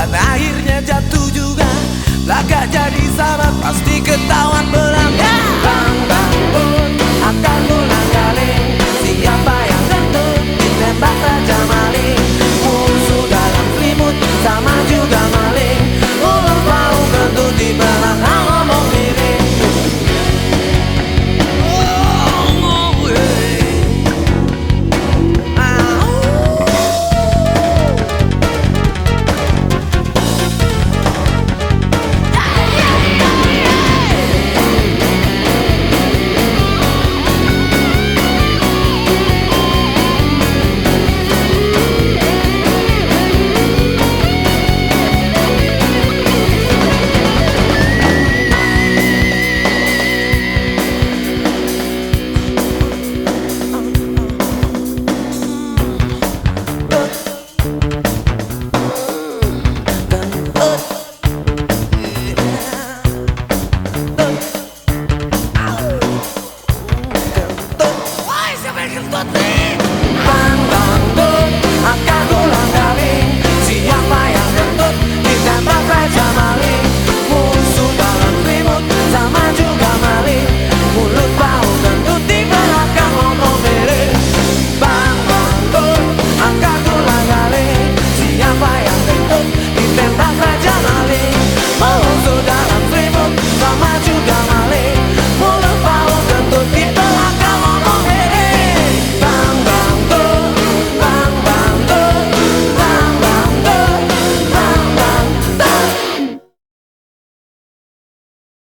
pada akhirnya jatuh juga lagak jadi sama pasti